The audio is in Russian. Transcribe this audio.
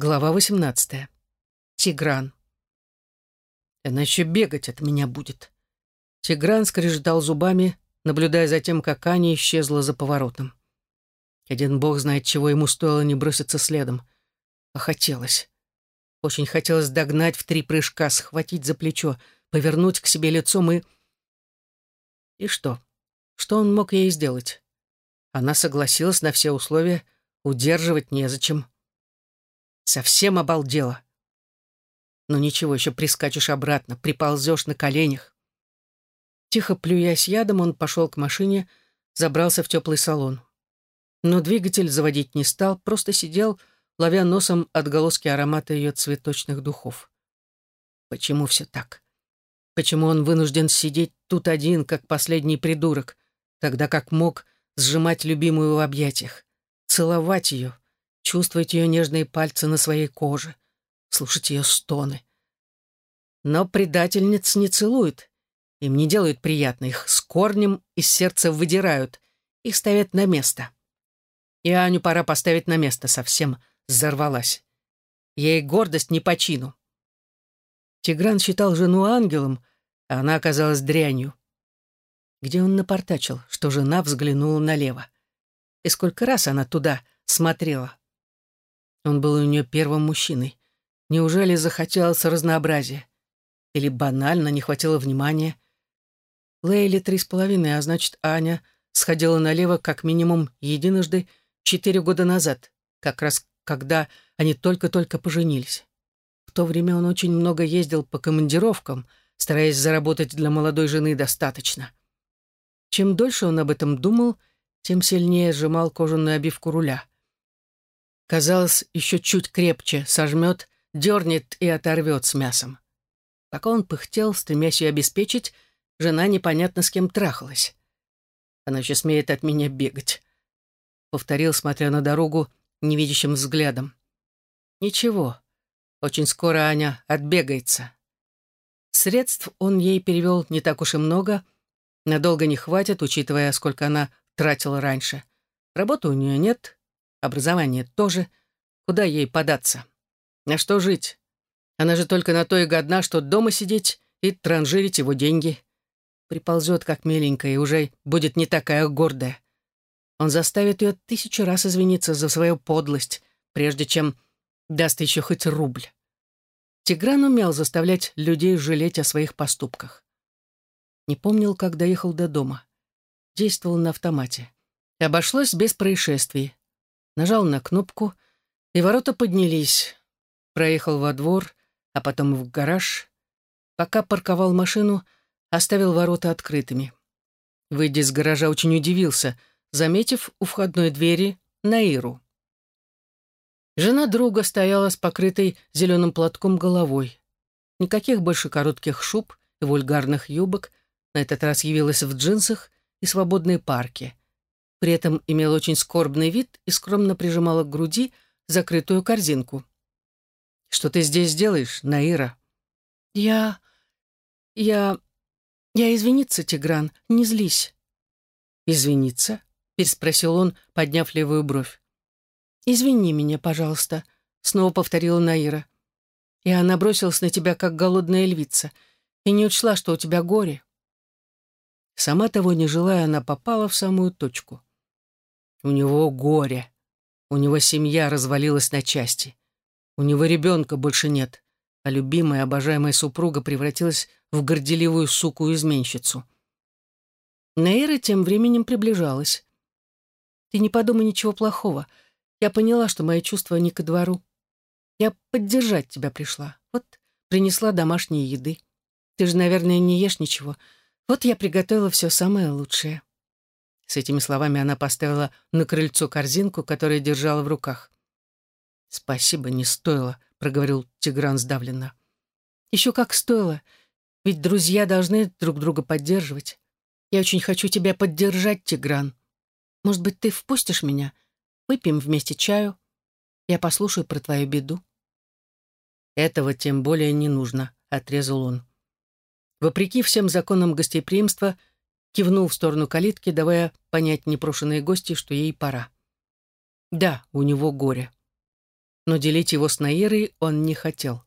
Глава 18. Тигран. Она еще бегать от меня будет. Тигран скрежетал зубами, наблюдая за тем, как Аня исчезла за поворотом. Один бог знает, чего ему стоило не броситься следом. А хотелось. Очень хотелось догнать в три прыжка, схватить за плечо, повернуть к себе лицом и... И что? Что он мог ей сделать? Она согласилась на все условия, удерживать незачем. Совсем обалдела. Но ничего, еще прискачешь обратно, приползешь на коленях. Тихо плюясь ядом, он пошел к машине, забрался в теплый салон. Но двигатель заводить не стал, просто сидел, ловя носом отголоски аромата ее цветочных духов. Почему все так? Почему он вынужден сидеть тут один, как последний придурок, тогда как мог сжимать любимую в объятиях, целовать ее, чувствовать ее нежные пальцы на своей коже, слушать ее стоны. Но предательниц не целуют, им не делают приятно, их с корнем из сердца выдирают, их ставят на место. И Аню пора поставить на место, совсем взорвалась. Ей гордость не по чину. Тигран считал жену ангелом, а она оказалась дрянью. Где он напортачил, что жена взглянула налево? И сколько раз она туда смотрела? Он был у нее первым мужчиной. Неужели захотелось разнообразия? Или банально не хватило внимания? Лейли три с половиной, а значит, Аня сходила налево как минимум единожды четыре года назад, как раз когда они только-только поженились. В то время он очень много ездил по командировкам, стараясь заработать для молодой жены достаточно. Чем дольше он об этом думал, тем сильнее сжимал кожаную обивку руля. Казалось, еще чуть крепче сожмет, дернет и оторвет с мясом. Пока он пыхтел, стремясь ее обеспечить, жена непонятно с кем трахалась. Она еще смеет от меня бегать. Повторил, смотря на дорогу, невидящим взглядом. Ничего, очень скоро Аня отбегается. Средств он ей перевел не так уж и много, надолго не хватит, учитывая, сколько она тратила раньше. Работы у нее нет, Образование тоже. Куда ей податься? На что жить? Она же только на то и годна, что дома сидеть и транжирить его деньги. Приползет, как миленькая, и уже будет не такая гордая. Он заставит ее тысячу раз извиниться за свою подлость, прежде чем даст еще хоть рубль. Тигран умел заставлять людей жалеть о своих поступках. Не помнил, как доехал до дома. Действовал на автомате. Обошлось без происшествий нажал на кнопку, и ворота поднялись. Проехал во двор, а потом в гараж. Пока парковал машину, оставил ворота открытыми. Выйдя из гаража, очень удивился, заметив у входной двери Наиру. Жена друга стояла с покрытой зеленым платком головой. Никаких больше коротких шуб и вульгарных юбок, на этот раз явилась в джинсах и свободной парке при этом имел очень скорбный вид и скромно прижимала к груди закрытую корзинку. «Что ты здесь делаешь, Наира?» «Я... я... я извиниться, Тигран, не злись». «Извиниться?» — переспросил он, подняв левую бровь. «Извини меня, пожалуйста», — снова повторила Наира. «И она бросилась на тебя, как голодная львица, и не учла, что у тебя горе». Сама того не желая, она попала в самую точку. У него горе. У него семья развалилась на части. У него ребенка больше нет, а любимая, обожаемая супруга превратилась в горделивую суку-изменщицу. Нейра тем временем приближалась. «Ты не подумай ничего плохого. Я поняла, что мои чувства не ко двору. Я поддержать тебя пришла. Вот принесла домашние еды. Ты же, наверное, не ешь ничего. Вот я приготовила все самое лучшее». С этими словами она поставила на крыльцо корзинку, которую держала в руках. «Спасибо, не стоило», — проговорил Тигран сдавленно. «Еще как стоило. Ведь друзья должны друг друга поддерживать. Я очень хочу тебя поддержать, Тигран. Может быть, ты впустишь меня? Выпьем вместе чаю. Я послушаю про твою беду». «Этого тем более не нужно», — отрезал он. Вопреки всем законам гостеприимства, кивнул в сторону калитки, давая понять непрошенной гости, что ей пора. Да, у него горе. но делить его с Наирой он не хотел.